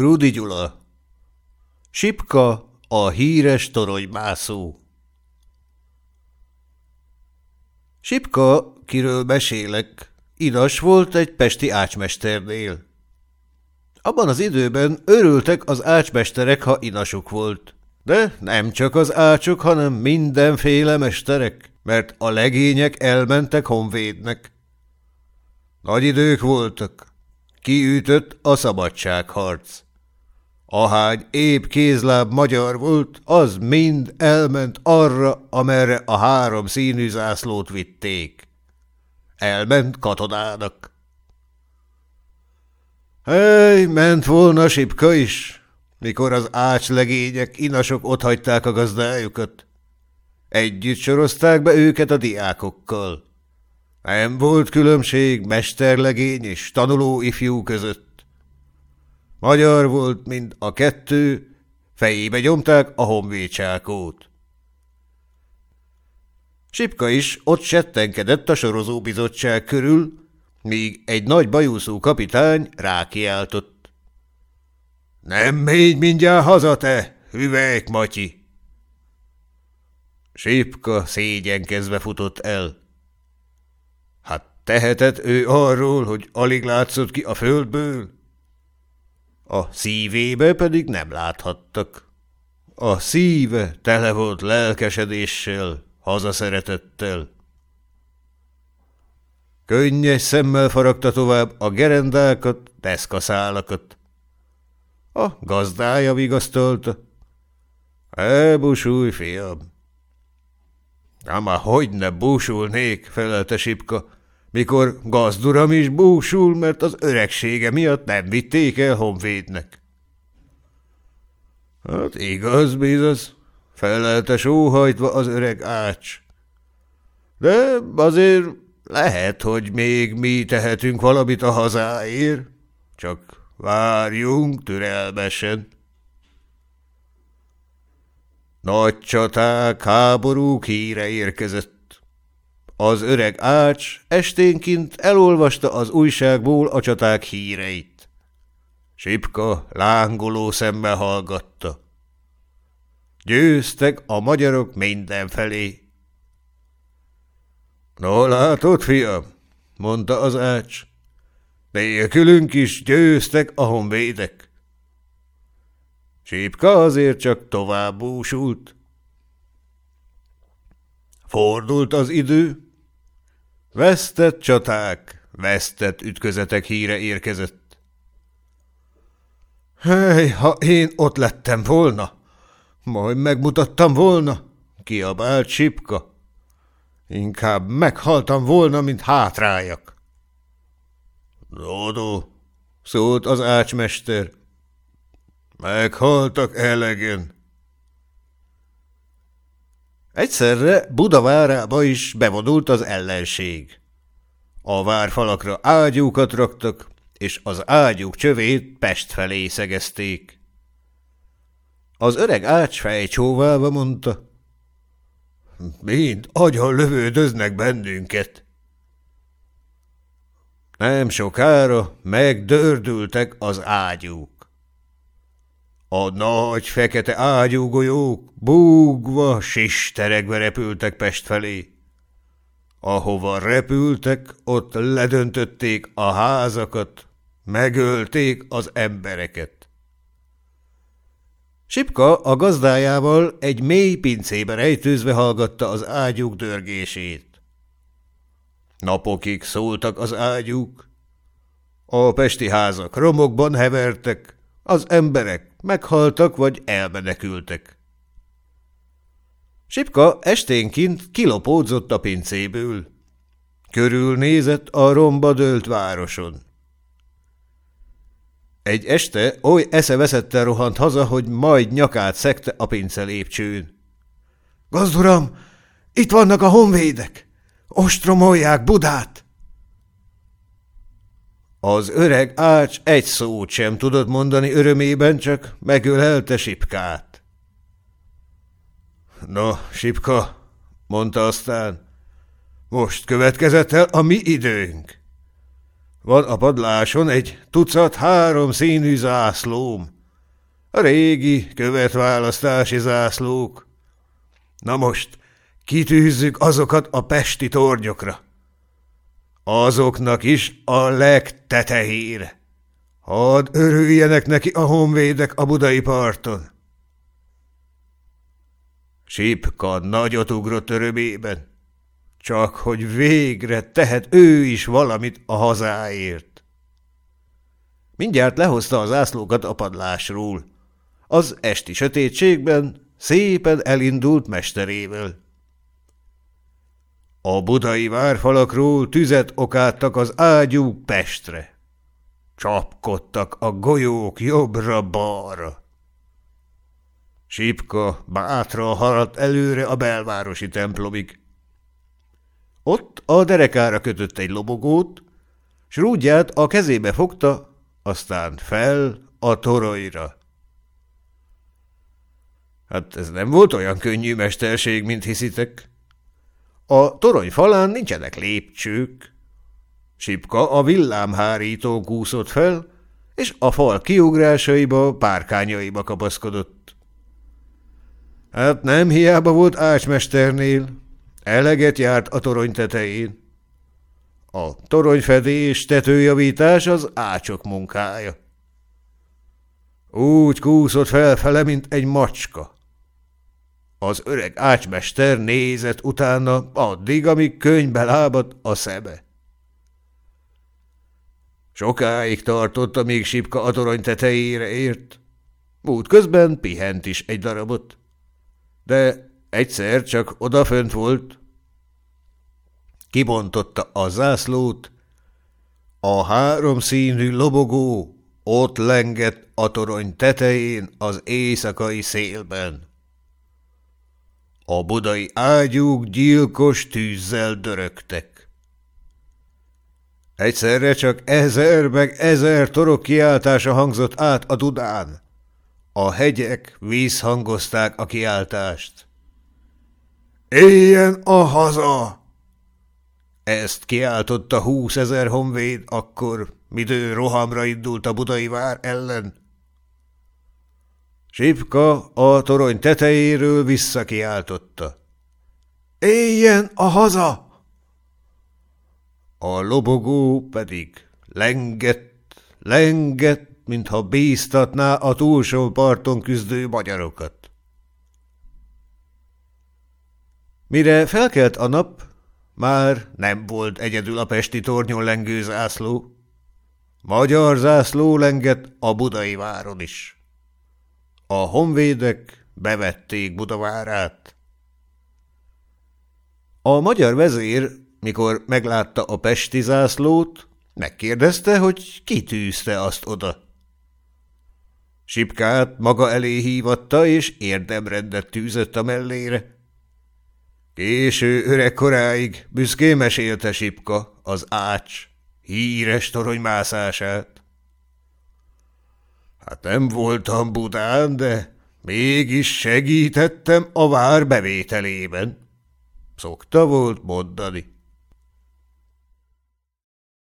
Krúdi Gyula Sipka, a híres toronymászó Sipka, kiről mesélek, idas volt egy pesti ácsmesternél. Abban az időben örültek az ácsmesterek, ha inasuk volt. De nem csak az ácsok, hanem mindenféle mesterek, mert a legények elmentek honvédnek. Nagy idők voltak. Kiütött a szabadságharc. Ahány épp kézláb magyar volt, az mind elment arra, amerre a három színű zászlót vitték. Elment katonának. Hely, ment volna Sipka is, mikor az ácslegények inasok otthagyták a gazdájukat. Együtt sorozták be őket a diákokkal. Nem volt különbség mesterlegény és tanuló ifjú között. Magyar volt, mint a kettő, fejébe nyomták a honvédsákót. Sipka is ott settenkedett a sorozóbizottság körül, míg egy nagy bajuszú kapitány rákiáltott. – Nem mégy mindjárt haza, te, hüvelyk, Matyi! Sipka szégyenkezve futott el. Hát tehetett ő arról, hogy alig látszott ki a földből? A szívébe pedig nem láthattak. A szíve tele volt lelkesedéssel, hazaszeretettel. Könnyes szemmel faragta tovább a gerendákat, deszkaszálakat. A gazdája vigasztalta. Elbúsulj, fiam! Ám hogy ne búsulnék, felelte Sipka, mikor gazduram is búsul, mert az öregsége miatt nem vitték el honvédnek. Hát igaz, bizaz, felelte sóhajtva az öreg ács. De azért lehet, hogy még mi tehetünk valamit a hazáért, csak várjunk türelmesen. Nagy csaták, háborúk híre érkezett. Az öreg ács esténként elolvasta az újságból a csaták híreit. Sipka lángoló szemmel hallgatta. Győztek a magyarok mindenfelé. No, látod, fiam, mondta az ács. Nélkülünk is győztek a honvédek. Csípka azért csak tovább búsult. Fordult az idő. Vesztett csaták, vesztett ütközetek híre érkezett. Hely, ha én ott lettem volna, majd megmutattam volna, kiabált Sipka. Inkább meghaltam volna, mint hátrájak. Dodo, szólt az ácsmester, Meghaltak elegen. Egyszerre Budavárába is bevonult az ellenség. A várfalakra ágyúkat raktak, és az ágyúk csövét Pest felé szegezték. Az öreg ács fejcsóválva mondta, mind agyon lövődöznek bennünket. Nem sokára megdördültek az ágyúk. A nagy fekete ágyúgolyók búgva, sisteregve repültek Pest felé. Ahova repültek, ott ledöntötték a házakat, megölték az embereket. Sipka a gazdájával egy mély pincébe rejtőzve hallgatta az ágyúk dörgését. Napokig szóltak az ágyúk. A pesti házak romokban hevertek, az emberek meghaltak vagy elmenekültek. Sipka esténként kilopódzott a pincéből. Körülnézett a romba dőlt városon. Egy este oly eszeveszettel rohant haza, hogy majd nyakát szekte a pince lépcsőn. – Gazduram, itt vannak a honvédek! Ostromolják Budát! Az öreg ács egy szót sem tudott mondani örömében, csak megölelte Sipkát. No, Sipka, mondta aztán, most következett el a mi időnk. Van a padláson egy tucat három színű zászlóm. A régi követválasztási zászlók. Na most kitűzzük azokat a pesti tornyokra. Azoknak is a legtetehére. Hadd örüljenek neki a honvédek a budai parton. Sipka nagyot ugrott örömében. Csak hogy végre tehet ő is valamit a hazáért. Mindjárt lehozta az ászlókat a padlásról. Az esti sötétségben szépen elindult mesterével. A budai várfalakról tüzet okáttak az ágyú Pestre. Csapkodtak a golyók jobbra-balra. Sipka bátra haladt előre a belvárosi templomig. Ott a derekára kötött egy lobogót, s rúdját a kezébe fogta, aztán fel a toronyra. Hát ez nem volt olyan könnyű mesterség, mint hiszitek. A torony falán nincsenek lépcsők. Sipka a villámhárító kúszott fel, és a fal kiugrásaiba, párkányaiba kapaszkodott. Hát nem hiába volt ácsmesternél, eleget járt a torony tetején. A toronyfedés, tetőjavítás az ácsok munkája. Úgy kúszott felfele, mint egy macska. Az öreg ácsmester nézett utána addig, amíg könyvbe lábadt a szeme. Sokáig tartott, amíg Sipka a torony tetejére ért. Út közben pihent is egy darabot. De egyszer csak odafönt volt. Kibontotta a zászlót. A háromszínű lobogó ott lengett a torony tetején az éjszakai szélben. A budai ágyúk gyilkos tűzzel dörögtek. Egyszerre csak ezer meg ezer torok kiáltása hangzott át a dudán. A hegyek vízhangozták a kiáltást. Éljen a haza! Ezt kiáltotta húszezer honvéd akkor, midő rohamra indult a budai vár ellen. Sipka a torony tetejéről visszakiáltotta. Éljen a haza! A lobogó pedig lengett, lengett, mintha bíztatná a túlsó parton küzdő magyarokat. Mire felkelt a nap, már nem volt egyedül a pesti tornyon lengő zászló. Magyar zászló lengett a budai váron is. A honvédek bevették Budavárát. A magyar vezér, mikor meglátta a pesti zászlót, megkérdezte, hogy ki tűzte azt oda. Sipkát maga elé hívatta, és érdemrendet tűzött a mellére. Késő öregkoráig büszkén mesélte Sipka az ács híres toronymászását. Hát nem voltam Budán, de mégis segítettem a vár bevételében. Szokta volt mondani.